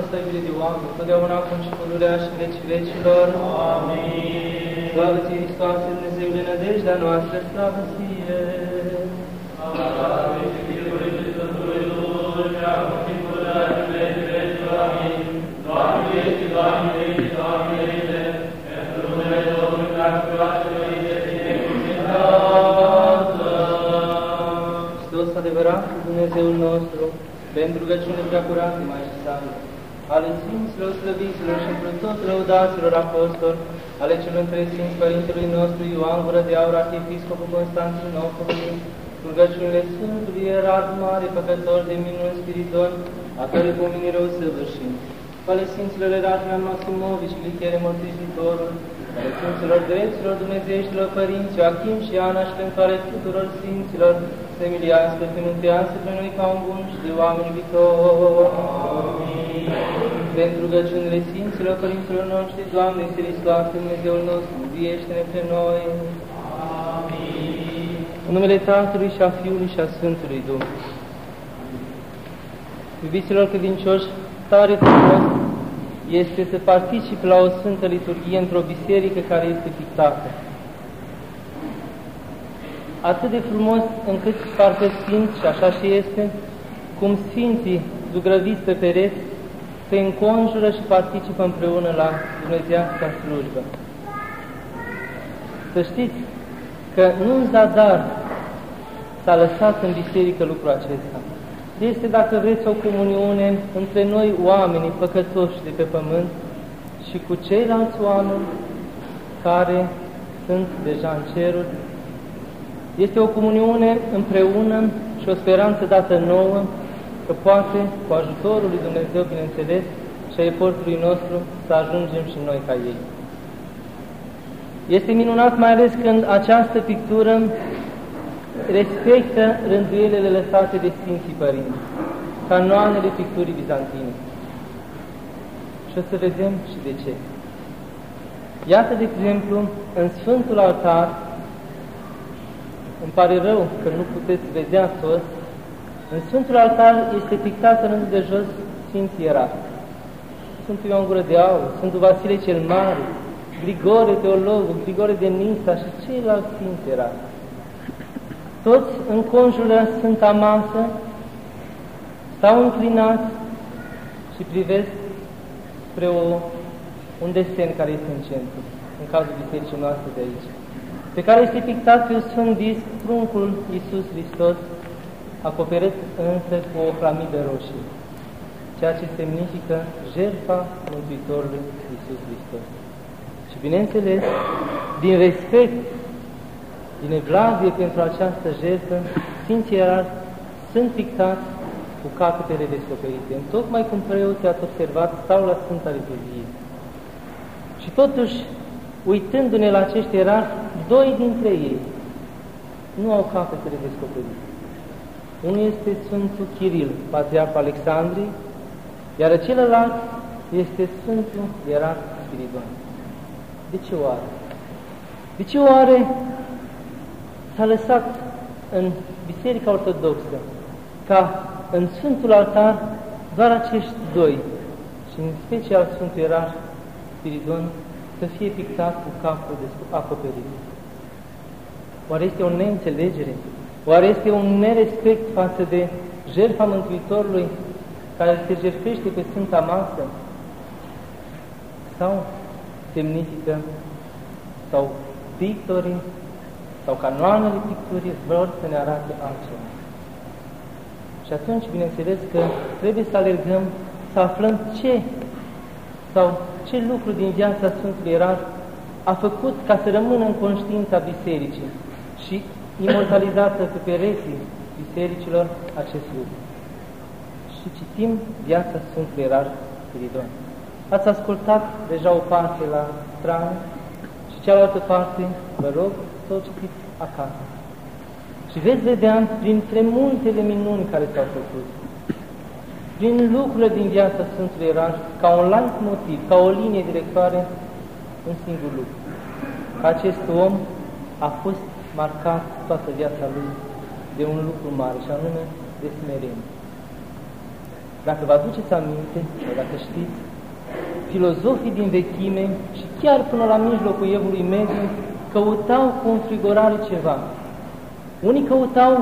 asta dan și cu asta iubire de oameni, totdeauna acum și pururea și în vecii vecilor. Amin. Slavă ție, Hristoase, Dumnezeule, nădejdea noastră, slavă ție. Hristos adevărat, Dumnezeul nostru, pentru rugăciune prea curate, mai și sale, ale Sfinților Slăviților și într tot lăudaților apostoli, ale celor între Sfinți Părintelui nostru Ioan Gură de Aur, Arhiepiscopul Constantinopolului, rugăciunile Sfântului Ierarh Mare, păcător de minuni spiritoni, a cărui pomenire o săvârșim, cu ale Sfinților Erasmian Maximovici, Glichere Mărturisitorul, ale Sfinților Drepților Dumnezeieștilor Părinți, Joachim și Ana și pentru ale tuturor Sfinților, să miliască, să mântuiască pe noi ca un bun și de oameni viitori. Pentru rugăciunile Sfinților Părinților noștri, Doamne, este Hristos, Dumnezeul nostru, mântuiește-ne pe noi. În numele Tatălui și a Fiului și a Sfântului Duh. Iubiților credincioși, tare frumos este să participi la o Sfântă Liturghie într-o biserică care este pictată. Atât de frumos încât parcă simți, și așa și este, cum Sfinții zugrăviți pe pereți se înconjură și participă împreună la Dumnezească slujbă. Să știți că nu în zadar s-a lăsat în biserică lucrul acesta. Este, dacă vreți, o comuniune între noi, oamenii păcătoși de pe pământ, și cu ceilalți oameni care sunt deja în ceruri. Este o comuniune împreună și o speranță dată nouă, că poate, cu ajutorul lui Dumnezeu, bineînțeles, și a efortului nostru, să ajungem și noi ca ei. Este minunat mai ales când această pictură respectă rânduielile lăsate de Sfinții Părinți, canoanele picturii bizantine. Și o să vedem și de ce. Iată, de exemplu, în Sfântul Altar, îmi pare rău că nu puteți vedea toți, în Sfântul Altar este pictat în rândul de jos Sfinții Ierarhi. Sfântul Ioan Gură de Aur, Sfântul Vasile cel Mare, Grigore Teologul, Grigore de Nisa și ceilalți Sfinți Ierarhi. Toți înconjură Sfânta Masă, stau înclinați și privesc spre o, un desen care este în centru, în cazul bisericii noastre de aici, pe care este pictat pe un sfânt disc pruncul Iisus Hristos, acoperit însă cu o clamidă roșie, ceea ce semnifică jertfa Mântuitorului Iisus Hristos. Și bineînțeles, din respect, din evlavie pentru această jertfă, Sfinții Ierarhi sunt pictați cu capetele descoperite. Tocmai cum preoții ați observat, stau la Sfânta Liturghie. Și totuși, uitându-ne la acești erari, doi dintre ei nu au capetele descoperite. Unul este Sfântul Chiril, Patriarhul Alexandrii, iar celălalt este Sfântul Ierarh Spiridon. De ce oare? De ce oare s-a lăsat în Biserica Ortodoxă ca în Sfântul Altar doar acești doi, și în special Sfântul Ierarh Spiridon, să fie pictat cu capul acoperit. Oare este o neînțelegere? Oare este un nerespect față de jertfa Mântuitorului care se jertfește pe Sfânta Masă? Sau semnifică, sau pictorii, sau canoanele picturii vor să ne arate altceva. Și atunci, bineînțeles că trebuie să alergăm, să aflăm ce sau ce lucru din viața Sfântului Ierarh a făcut ca să rămână în conștiința bisericii și imortalizată pe pereții bisericilor acest lucru. Și citim viața Sfântului Ierarh Spiridon. Ați ascultat deja o parte la strană și cealaltă parte, vă rog, să o citiți acasă. Și veți vedea printre multele minuni care s-au făcut, prin lucrurile din viața Sfântului Ierarh, ca un light motiv, ca o linie directoare, un singur lucru. Că acest om a fost marcat toată viața lui de un lucru mare, și anume de smerenie. Dacă vă aduceți aminte, sau dacă știți, filozofii din vechime și chiar până la mijlocul evului mediu căutau cu înfrigorare ceva. Unii căutau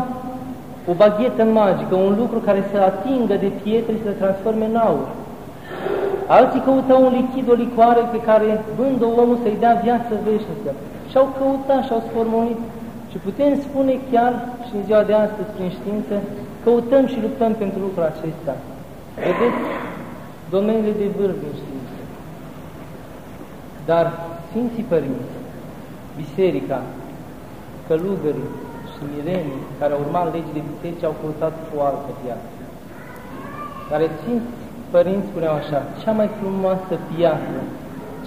o baghetă magică, un lucru care să atingă de pietre și să transforme în aur. Alții căutau un lichid, o licoare pe care, vând-o omul, să-i dea viață veșnică. Și-au căutat și-au sformulit. Și putem spune chiar și în ziua de astăzi, prin știință, căutăm și luptăm pentru lucrul acesta. Vedeți domeniile de vârf din știință. Dar Sfinții Părinți, Biserica, călugării și mirenii care au urmat legile bisericii au căutat o altă viață. Care Sfinți Părinți spuneau așa, cea mai frumoasă piață,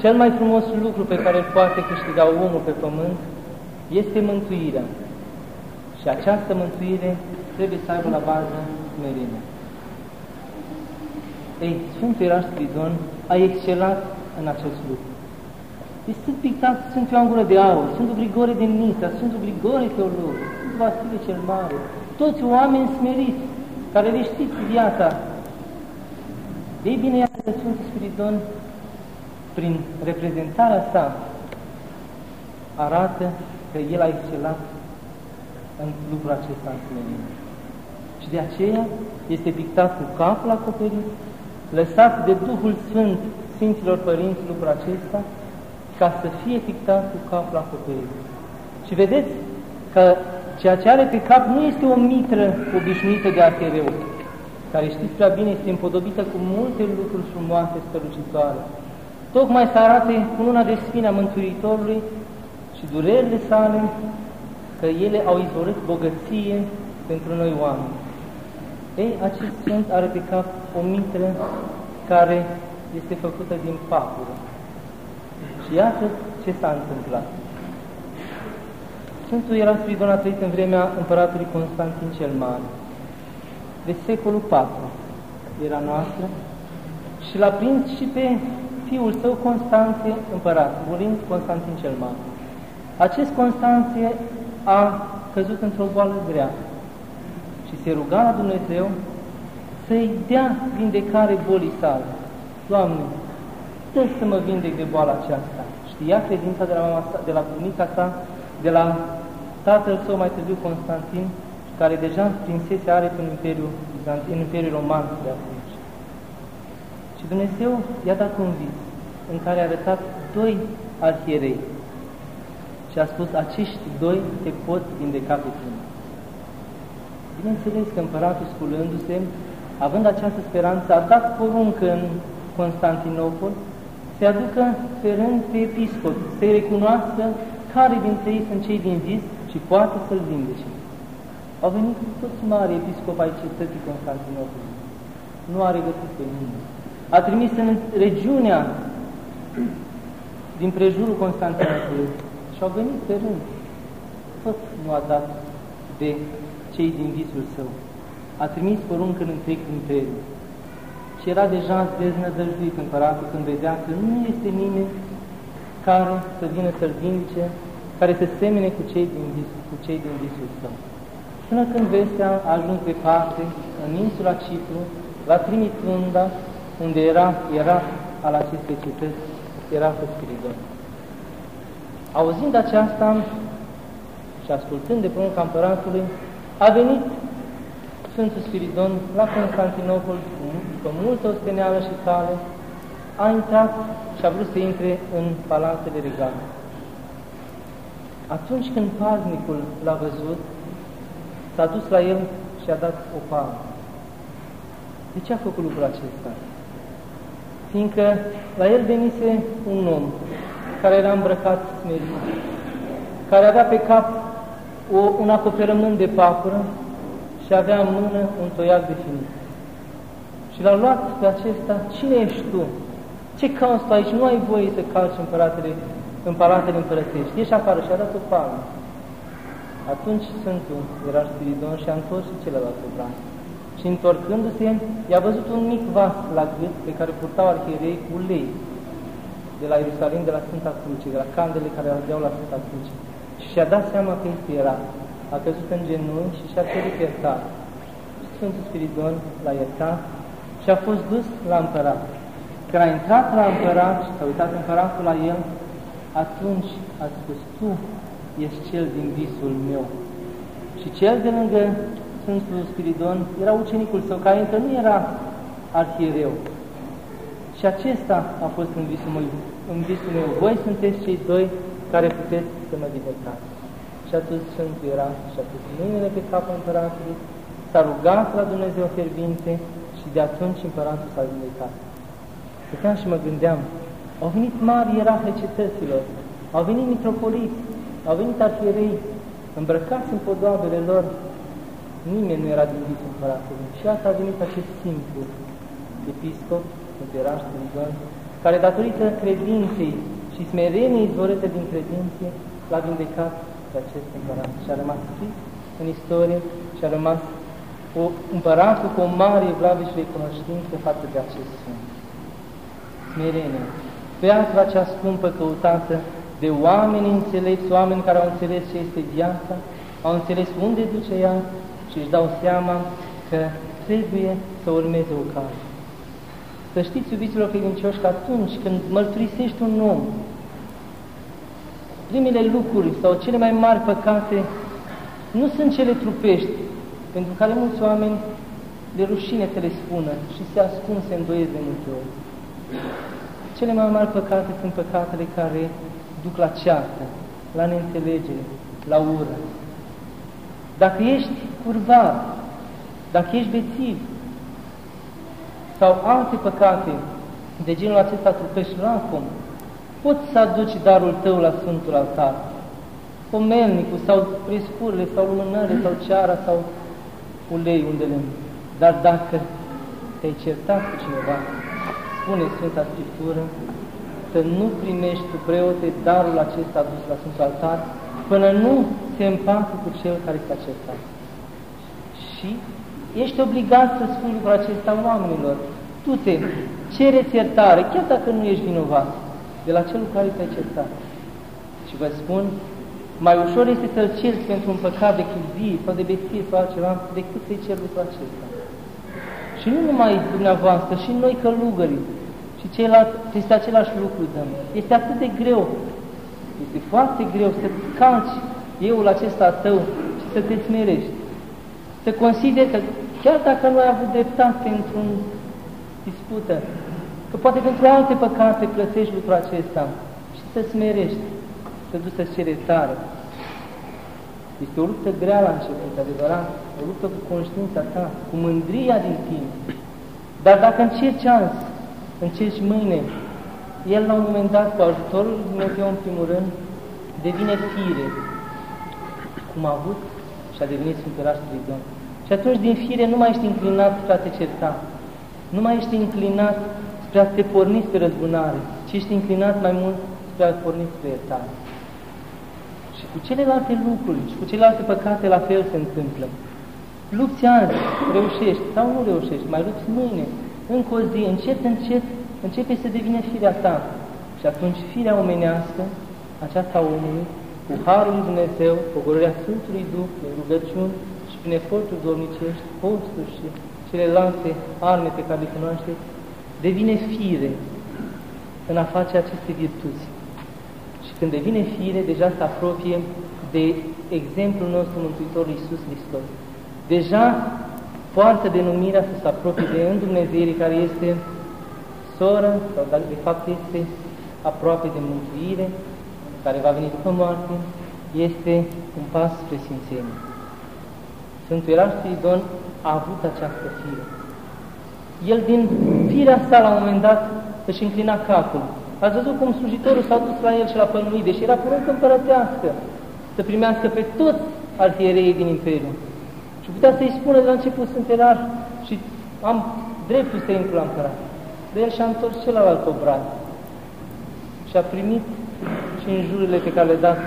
cel mai frumos lucru pe care îl poate câștiga omul pe pământ este mântuirea. Și această mântuire trebuie să aibă la bază smerenia. Ei, Sfântul Iraș Spridon a excelat în acest lucru. Deci sunt pictat Sfântul Ioan Gură de Aur, Sfântul Grigore de Nisa, Sfântul Grigore Teolog, Sfântul Vasile cel Mare, toți oameni smeriți, care le știți viața. Ei bine, iată că Sfântul Spiridon, prin reprezentarea sa, arată că el a excelat în lucrul acesta în smerenie. Și de aceea este pictat cu capul acoperit, lăsat de Duhul Sfânt Sfinților Părinți lucrul acesta, ca să fie pictat cu capul acoperit. Și vedeți că ceea ce are pe cap nu este o mitră obișnuită de arhereu, care știți prea bine este împodobită cu multe lucruri frumoase, strălucitoare. Tocmai să arate cu luna de spina Mântuitorului și durerile sale, că ele au izvorât bogăție pentru noi oameni. Ei, acest sfânt are pe cap o mitră care este făcută din papură. Și iată ce s-a întâmplat. Sfântul era Spiridon a trăit în vremea împăratului Constantin cel Mare, de secolul IV era noastră, și l-a prins și pe fiul său Constanție împărat, murind Constantin cel Mare. Acest Constanție a căzut într-o boală grea și se ruga la Dumnezeu să-i dea vindecare bolii sale. Doamne, dă să mă vindec de boala aceasta. Știa credința de la, mama sa, de la bunica sa, de la tatăl său mai târziu Constantin, care deja prinsese are în Imperiul, în Imperiul Roman de atunci. Și Dumnezeu i-a dat un vis în care a arătat doi arhierei și a spus, acești doi te pot vindeca pe tine. Bineînțeles că împăratul sculându-se, având această speranță, a dat poruncă în Constantinopol să aducă pe rând pe episcop, să-i recunoască care dintre ei sunt cei din vis și poate să-l vindece. Au venit toți mari episcop ai cetății Constantinopol. Nu a regăsit pe nimeni. A trimis în regiunea din prejurul Constantinopolului și au venit pe rând. Tot nu a dat de cei din visul său. A trimis poruncă în întreg imperiu. Și era deja deznădăjduit împăratul când vedea că nu este nimeni care să vină să-l vindice, care să semene cu cei din, vis, cu cei din visul său. Până când vestea a ajuns departe, în insula Cipru, la Trimitunda, unde era, era al acestei cetăți, era Spiridon. Auzind aceasta și ascultând de porunca împăratului, a venit Sfântul Spiridon la Constantinopol după multă osteneală și cale, a intrat și a vrut să intre în palatele regale. Atunci când paznicul l-a văzut, s-a dus la el și a dat o palmă. De ce a făcut lucrul acesta? Fiindcă la el venise un om care era îmbrăcat smerit, care avea pe cap o, un acoperământ de papură și avea în mână un toiac de finit. Și l-a luat pe acesta, cine ești tu? Ce cauți tu aici? Nu ai voie să calci în palatele, în palatele împărătești. Ieși afară și a dat o palmă. Atunci Sfântul era Spiridon și a întors și celălalt braț. Și întorcându-se, i-a văzut un mic vas la gât pe care purtau arhierei cu ulei de la Ierusalim, de la Sfânta Cruce, de la candele care ardeau la Sfânta Cruce. Și și-a dat seama că este era. A căzut în genunchi și și-a cerut iertare. Sfântul Spiridon l-a iertat și a fost dus la împărat. Când a intrat la împărat și s-a uitat împăratul la el, atunci a spus, tu ești cel din visul meu. Și cel de lângă Sfântul Spiridon era ucenicul său, care încă nu era arhiereu. Și acesta a fost în visul meu. În visul meu. Voi sunteți cei doi care puteți să mă vindecați. Și atunci Sfântul era și a pus mâinile pe capul împăratului, s-a rugat la Dumnezeu fierbinte și de atunci împăratul s-a vindecat. Stăteam și mă gândeam, au venit mari ierarhi cetăților, au venit mitropoliți, au venit arhierei, îmbrăcați în podoabele lor, nimeni nu era din visul împăratului. Și asta a venit acest simplu episcop, Sfânteraș Spiridon, care datorită credinței și smereniei izvorâte din credințe, l-a vindecat pe acest împărat și a rămas scris în istorie și a rămas o împăratul cu o mare evlavie și recunoștință față de acest sfânt. Smerenie. Piatra cea scumpă căutată de oameni înțelepți, oameni care au înțeles ce este viața, au înțeles unde duce ea și își dau seama că trebuie să urmeze o cale. Să știți, iubiților credincioși, că atunci când mărturisești un om, primele lucruri sau cele mai mari păcate nu sunt cele trupești, pentru care mulți oameni de rușine te le spună și se ascund, se îndoiesc de multe ori. Cele mai mari păcate sunt păcatele care duc la ceartă, la neînțelegere, la ură. Dacă ești curvar, dacă ești bețiv, sau alte păcate de genul acesta trupești racom, poți să aduci darul tău la Sfântul Altar. Pomelnicul sau prescurile sau lumânările sau ceara sau ulei unde le Dar dacă te-ai certat cu cineva, spune Sfânta Scriptură, să nu primești tu preote darul acesta adus la Sfântul Altar, până nu se împacă cu cel care s-a certat. Și ești obligat să spui lucrul acesta oamenilor. Tu te cereți iertare, chiar dacă nu ești vinovat, de la cel care te-a certat. Și vă spun, mai ușor este să-l cerți pentru un păcat de chizii sau de beție sau altceva, decât să-i cer lucrul acesta. Și nu numai dumneavoastră, și noi călugării, și ceilalți, este același lucru, dăm. Este atât de greu, este foarte greu să calci euul acesta tău și să te smerești. Să consideri că chiar dacă nu ai avut dreptate într-un dispută, că poate pentru alte păcate plătești lucrul acesta și să smerești, să duci să-ți cere tare. Este o luptă grea la început, adevărat, o luptă cu conștiința ta, cu mândria din tine. Dar dacă încerci azi, încerci mâine, el la un moment dat, cu ajutorul lui Dumnezeu în primul rând, devine fire, cum a avut și a devenit Sfântăraș Tridon. Și atunci, din fire, nu mai ești înclinat spre a te certa, nu mai ești înclinat spre a te porni spre răzbunare, ci ești înclinat mai mult spre a porni spre iertare. Și cu celelalte lucruri și cu celelalte păcate la fel se întâmplă. Lupți azi, reușești sau nu reușești, mai lupți mâine, încă o zi, încet, încet, începe să devine firea ta. Și atunci firea omenească, aceasta omului, cu Harul lui Dumnezeu, pogorârea Sfântului Duh, prin rugăciuni și prin eforturi domnicești, posturi și celelalte arme pe care le cunoașteți, devine fire în a face aceste virtuți. Și când devine fire, deja se apropie de exemplul nostru Mântuitor Iisus Hristos. Deja poartă denumirea să se apropie de îndumnezeire care este soră, sau de fapt este aproape de mântuire, care va veni după moarte, este un pas spre Sfințenie. Sfântul Ierarh Spiridon a avut această fire. El din firea sa la un moment dat își înclina capul. Ați văzut cum slujitorul s-a dus la el și la pălui, deși era poruncă împărătească să primească pe toți arhiereii din Imperiu. Și putea să-i spună de la început, sunt erar și am dreptul să intru la împărat. De el și-a întors celălalt obraz și a primit și în jurile pe care le dat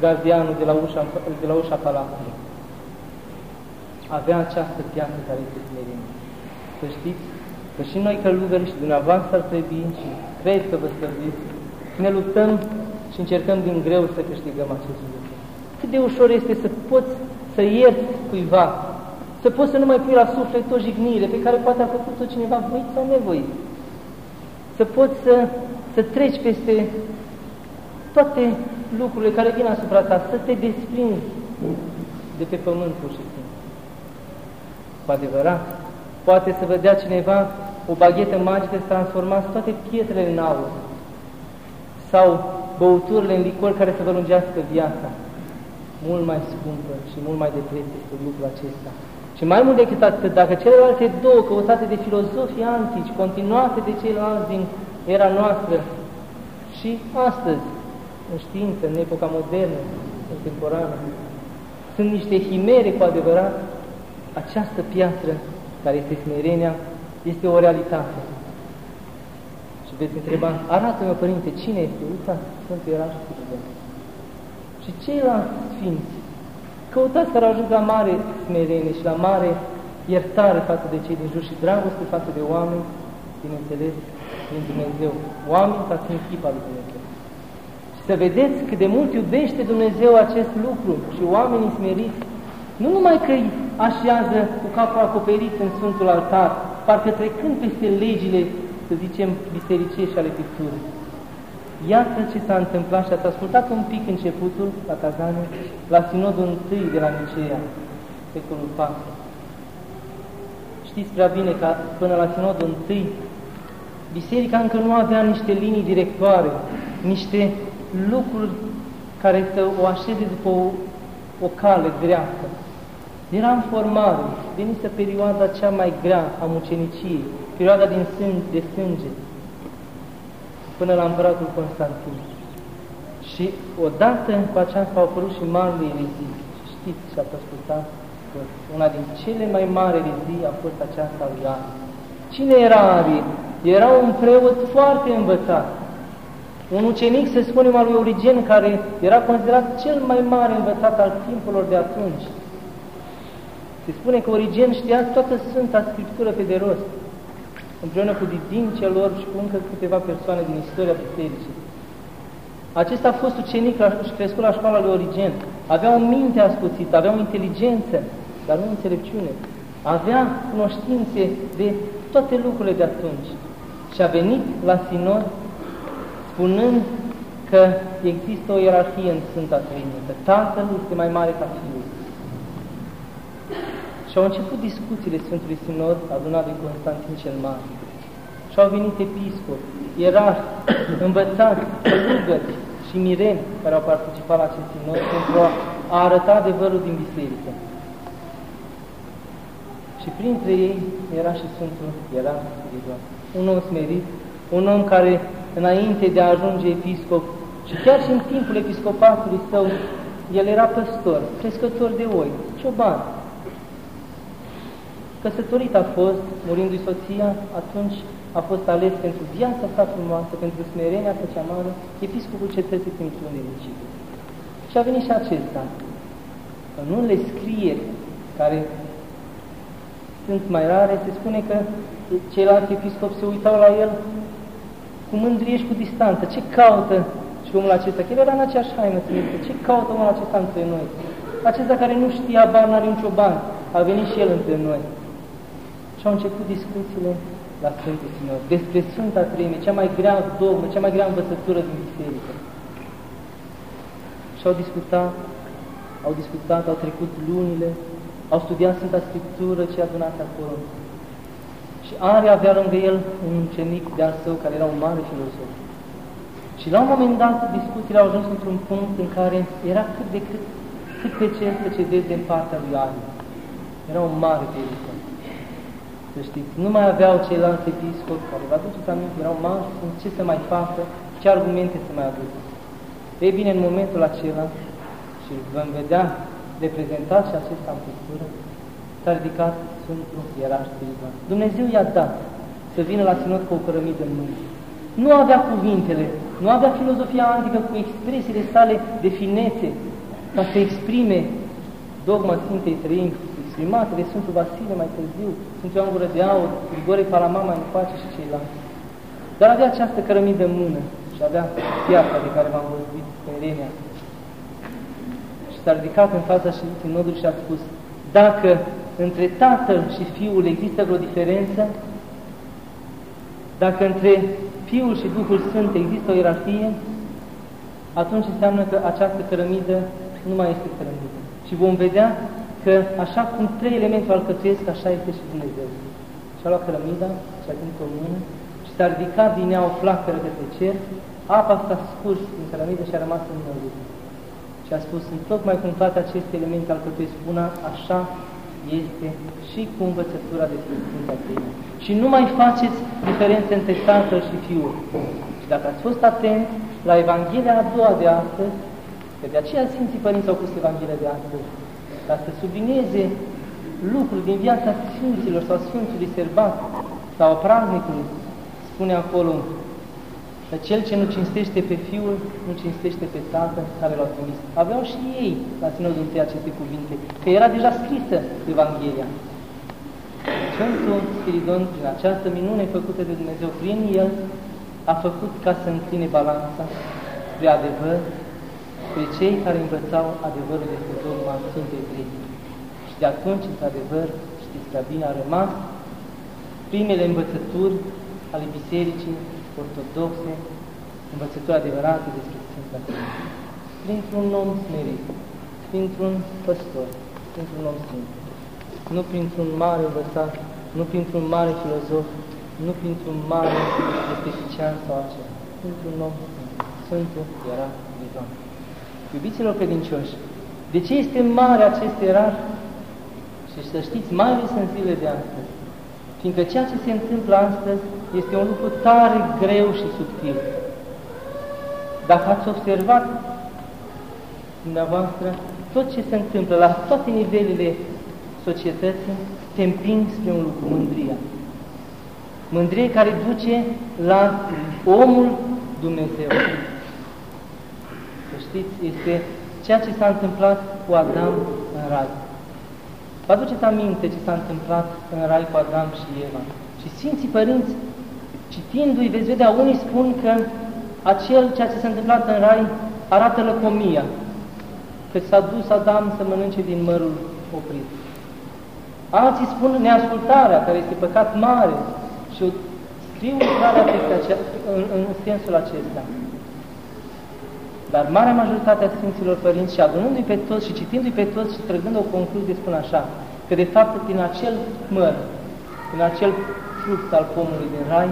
gardianul de la ușa, de la ușa palatului. Avea această piață care este smerenie. Să știți că și noi călugări și dumneavoastră ar trebui și cred că vă stăviți, ne luptăm și încercăm din greu să câștigăm acest lucru. Cât de ușor este să poți să ierți cuiva, Să poți să nu mai pui la suflet o jignire pe care poate a făcut-o cineva voit sau nevoit. Să poți să, să treci peste toate lucrurile care vin asupra ta, să te desprinzi de pe pământ pur și simplu. Cu adevărat, poate să vă dea cineva o baghetă magică să transformați toate pietrele în aur sau băuturile în licor care să vă lungească viața. Mult mai scumpă și mult mai de preț este lucrul acesta. Și mai mult decât atât, dacă celelalte două căutate de filozofii antici, continuate de ceilalți din era noastră și astăzi, în știință, în epoca modernă, contemporană, sunt niște chimere cu adevărat, această piatră care este smerenia, este o realitate. Și veți întreba, arată-mă, Părinte, cine este? Uitați, Sfântul era și Și ceilalți sfinți, căutați care au ajuns la mare smerenie și la mare iertare față de cei din jur și dragoste față de oameni, bineînțeles, din Dumnezeu. Oameni ca fiind chip al lui Dumnezeu. Și să vedeți cât de mult iubește Dumnezeu acest lucru și oamenii smeriți, nu numai că îi așează cu capul acoperit în Sfântul Altar, parcă trecând peste legile, să zicem, bisericești ale picturii. Iată ce s-a întâmplat și ați ascultat un pic începutul la Kazane, la Sinodul I de la Nicea, secolul IV. Știți prea bine că până la Sinodul I, Biserica încă nu avea niște linii directoare, niște lucruri care să o așeze după o, o cale dreaptă. Era în formare, venise perioada cea mai grea a muceniciei, perioada din sânge, de sânge, până la împăratul Constantin. Și odată cu aceasta au apărut și marile erezii. Știți și ați ascultat că una din cele mai mari erezii a fost aceasta lui Ari. Cine era Ari? Era un preot foarte învățat. Un ucenic, să spunem, al lui Origen, care era considerat cel mai mare învățat al timpurilor de atunci. Se spune că Origen știa toată Sfânta Scriptură pe de rost, împreună cu Didin celor și cu încă câteva persoane din istoria bisericii. Acesta a fost ucenic și crescut la școala lui Origen. Avea o minte ascuțită, avea o inteligență, dar nu înțelepciune. Avea cunoștințe de toate lucrurile de atunci. Și a venit la Sinod spunând că există o ierarhie în Sfânta Trăimă, că Tatăl este mai mare ca Fiul. Și au început discuțiile Sfântului Sinod adunat de Constantin cel Mare. Și au venit episcopi, ierarhi, învățați, călugări și mireni care au participat la acest sinod pentru a arăta adevărul din biserică. Și printre ei era și Sfântul era Spiritul. Un om smerit, un om care înainte de a ajunge episcop și chiar și în timpul episcopatului său, el era păstor, crescător de oi, cioban, Căsătorit a fost, murindu-i soția, atunci a fost ales pentru viața sa frumoasă, pentru smerenia sa cea mare, episcopul cetății pentru Cipic. Și a venit și acesta. În unele scrieri care sunt mai rare, se spune că ceilalți episcopi se uitau la el cu mândrie și cu distanță. Ce caută și omul acesta? Că el era în aceeași haină, ce caută omul acesta între noi? Acesta care nu știa bani, nu are nicio bani, a venit și el între noi. Și au început discuțiile la Sfântul Sinod despre Sfânta Treime, cea mai grea dogmă, cea mai grea învățătură din biserică. Și au discutat, au discutat, au trecut lunile, au studiat Sfânta Scriptură ce a adunat acolo. Și are avea lângă el un ucenic de-al său care era un mare filozof. Și la un moment dat discuțiile au ajuns într-un punct în care era cât de cât, cât pe ce să cedeze în partea lui Ari. Era un mare pericol să știți. Nu mai aveau ceilalți episcopi care, vă aduceți aminte, erau mari, ce să mai facă, ce argumente să mai aducă. Ei bine, în momentul acela, și vom vedea reprezentat și acesta în pictură, s-a ridicat Sfântul Ierarh Spiritual. Dumnezeu i-a dat să vină la sinod cu o cărămidă în mână. Nu avea cuvintele, nu avea filozofia antică cu expresiile sale de finețe, ca să exprime dogma Sfintei Trăimi, exprimate de Sfântul Vasile mai târziu, Sfântul Ioan Gură de Aur, Grigore Palama mai încoace și ceilalți. Dar avea această cărămidă în mână și avea piața de care v-am vorbit, Smerenia. Și s-a ridicat în fața și sinodului și a spus, dacă între Tatăl și Fiul există vreo diferență, dacă între Fiul și Duhul Sfânt există o ierarhie, atunci înseamnă că această cărămidă nu mai este cărămidă. Și vom vedea că așa cum trei elemente o alcătuiesc, așa este și Dumnezeu. Și-a luat cărămida, și-a ținut o mână și s-a ridicat din ea o flacără către cer, apa s-a scurs din cărămidă și a rămas în mână Și a spus, în tocmai cum toate aceste elemente alcătuiesc una, așa este și cu învățătura despre Sfânta Trăime. Și nu mai faceți diferențe între Tatăl și Fiul. Și dacă ați fost atenți la Evanghelia a doua de astăzi, că de aceea Sfinții Părinți au pus Evanghelia de astăzi, ca să sublinieze lucruri din viața Sfinților sau Sfântului Serbat sau a praznicului, spune acolo că cel ce nu cinstește pe Fiul, nu cinstește pe Tatăl care l-a trimis. Aveau și ei la sinodul întâi aceste cuvinte, că era deja scrisă Evanghelia. Sfântul Spiridon, prin această minune făcută de Dumnezeu prin el, a făcut ca să încline balanța spre adevăr, spre cei care învățau adevărul despre dogma Sfântei Trei. Și de atunci, într-adevăr, știți prea bine, a rămas primele învățături ale Bisericii ortodoxe, învățături adevărate despre Sfânta Trei. Printr-un om smerit, printr-un păstor, printr-un om simplu, nu printr-un mare învățat, nu printr-un mare filozof, nu printr-un mare estetician sau acela, printr-un om Sfântul era Divin. Iubiților credincioși, de ce este mare acest erar? Și să știți, mai ales în zilele de astăzi, fiindcă ceea ce se întâmplă astăzi este un lucru tare greu și subtil. Dacă ați observat dumneavoastră, tot ce se întâmplă la toate nivelele societății te împing spre un lucru, mândria. Mândrie care duce la omul Dumnezeu. Să știți, este ceea ce s-a întâmplat cu Adam în rai. Vă aduceți aminte ce s-a întâmplat în rai cu Adam și Eva. Și Sfinții Părinți, citindu-i, veți vedea, unii spun că acel ceea ce s-a întâmplat în rai arată lăcomia, că s-a dus Adam să mănânce din mărul oprit. Alții spun neascultarea, care este păcat mare, și o scriu lucrarea peste în, în sensul acesta. Dar marea majoritate a Sfinților Părinți și adunându-i pe toți și citindu-i pe toți și trăgând o concluzie spun așa, că de fapt din acel măr, din acel fruct al pomului din rai,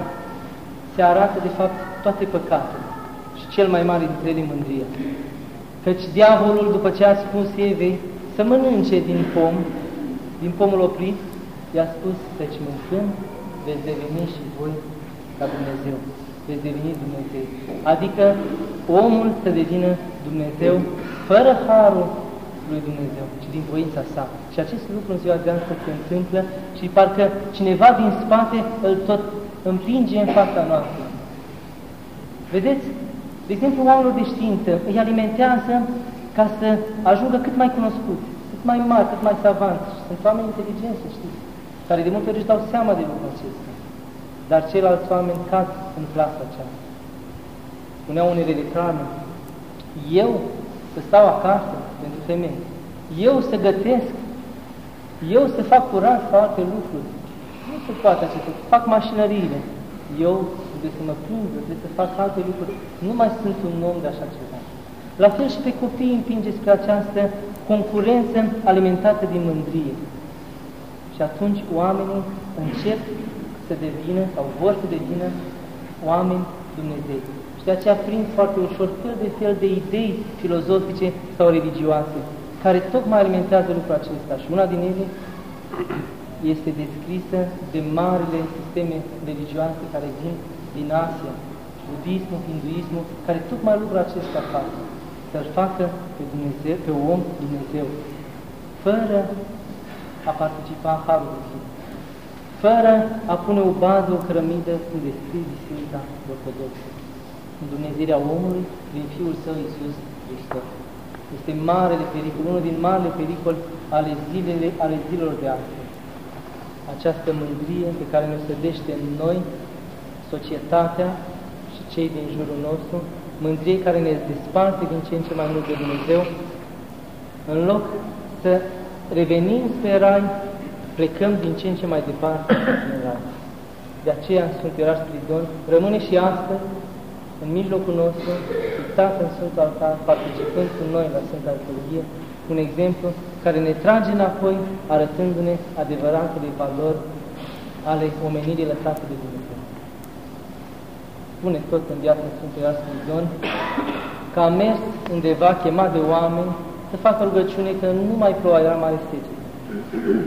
se arată de fapt toate păcatele și cel mai mare dintre ele mândria. Căci diavolul, după ce a spus Evei să mănânce din pom, din pomul oprit, i-a spus, deci mâncând, veți deveni și voi ca Dumnezeu. Veți deveni Dumnezeu. Adică omul să devină Dumnezeu fără harul lui Dumnezeu, ci din voința sa. Și acest lucru în ziua de astăzi se întâmplă și parcă cineva din spate îl tot împinge în fața noastră. Vedeți? De exemplu, oamenilor de știință îi alimentează ca să ajungă cât mai cunoscuți, cât mai mari, cât mai savanți. Sunt oameni inteligenți, să știți, care de multe ori își dau seama de lucrul acesta. Dar ceilalți oameni cad în plasa aceasta. Spuneau unele reclame, eu să stau acasă pentru femei, eu să gătesc, eu să fac curat sau alte lucruri. Nu se poate acest lucru. Fac mașinăriile. Eu trebuie să mă plâng, trebuie să fac alte lucruri. Nu mai sunt un om de așa ceva. La fel și pe copii împinge spre această concurență alimentată din mândrie. Și atunci oamenii încep să devină sau vor să devină oameni Dumnezei. Și de aceea prind foarte ușor fel de fel de idei filozofice sau religioase, care tocmai alimentează lucrul acesta. Și una din ele este descrisă de marile sisteme religioase care vin din Asia, budismul, hinduismul, care tocmai lucrul acesta fac, să-l facă pe, Dumnezeu, pe om Dumnezeu, fără a participa în Harul Divin, fără a pune o bază, o cărămidă, cum descrie Biserica Ortodoxă, în Dumnezeirea omului prin Fiul Său Iisus Hristos. Este marele pericol, unul din marele pericol ale, zilele, ale zilelor de astăzi. Această mândrie pe care ne sădește în noi, societatea și cei din jurul nostru, mândrie care ne desparte din ce în ce mai mult de Dumnezeu, în loc să revenim spre rai plecăm din ce în ce mai departe în rai. De aceea, Sfântul Ierarh Spiridon rămâne și astăzi în mijlocul nostru, pictat în Sfântul Altar, participând cu noi la Sfânta Liturghie, un exemplu care ne trage înapoi, arătându-ne adevăratele valori ale omenirii lăsate de Dumnezeu. Spune tot în viața Sfântului Ierarh Spiridon că a mers undeva chemat de oameni să facă rugăciune că nu mai ploua, era mare secete.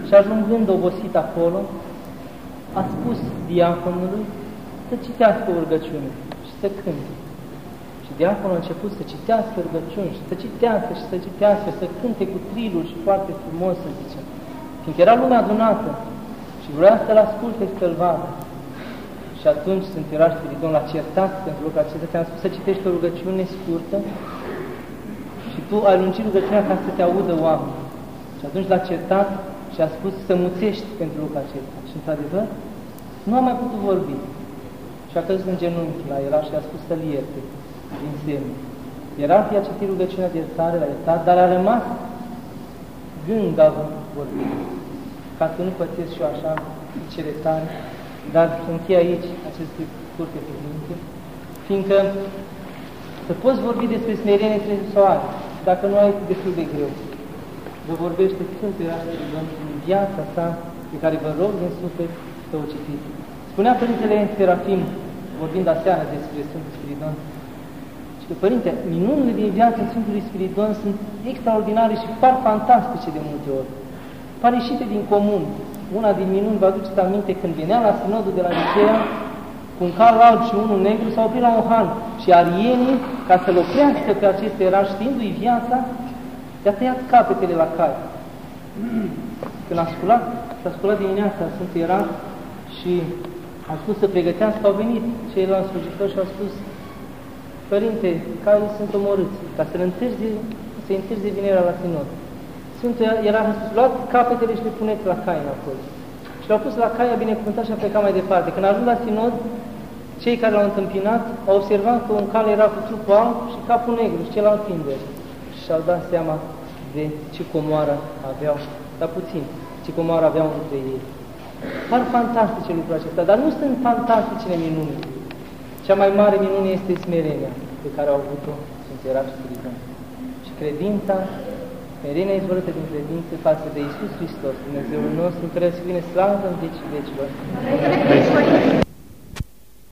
Și ajungând obosit acolo, a spus diaconului să citească o rugăciune și să cânte. Și diaconul a început să citească rugăciuni și să citească și să citească, să cânte cu triluri și foarte frumos, să zice. Fiindcă era lumea adunată și vrea să-l asculte și să-l vadă. Și atunci sunt era Spiridon la certat pentru lucrul acesta, ți-am spus să citești o rugăciune scurtă și tu ai lungit rugăciunea ca să te audă oameni. Și atunci l-a certat și a spus să muțești pentru lucrul acesta. Și într-adevăr, nu a mai putut vorbi. Și a căzut în genunchi la era și a spus să-l ierte din semn. Ierarhia a citit rugăciunea de iertare, la iertat, dar a rămas gânga vorbit. Ca să nu pățesc și eu așa cele tare, dar închei aici aceste scurte cuvinte, fiindcă să poți vorbi despre smerenie trebuie să o ai, dacă nu ai destul de greu. Vă vorbește Sfântul Ierarhie în viața sa, pe care vă rog din suflet să o citiți. Spunea Părintele Serafim, vorbind aseară despre Sfântul Spiridon, și că, Părinte, minunile din viața Sfântului Spiridon sunt extraordinare și par fantastice de multe ori. Par ieșite din comun. Una din minuni, vă aduceți aminte, când venea la sinodul de la Nicea, cu un cal alb și unul negru, s-au oprit la un han. Și arienii, ca să-l oprească pe aceste eraș, știindu-i viața, i-a tăiat capetele la cai. Când a sculat, s-a sculat dimineața, sunt era și a spus să pregătească, au venit ceilalți slujitori și au spus, Părinte, caii sunt omorâți, ca să-l întârzi, să întârzi vinerea la sinod. Sfântul era spus, luați capetele și le puneți la cai înapoi. Și l-au pus la cai, a binecuvântat și a plecat mai departe. Când a ajuns la sinod, cei care l-au întâmpinat au observat că un cal era cu trupul alb și capul negru și celălalt fiinder. Și au dat seama de ce comoară aveau, dar puțin, ce comoară aveau între ei. Par fantastice lucrurile acestea, dar nu sunt fantasticele minuni. Cea mai mare minune este smerenia pe care au avut-o Sfântul Ierarh Spiridon. Și credința, smerenia izvorâtă din credință față de Iisus Hristos, Dumnezeul nostru, care să vine slavă în vecii vecilor.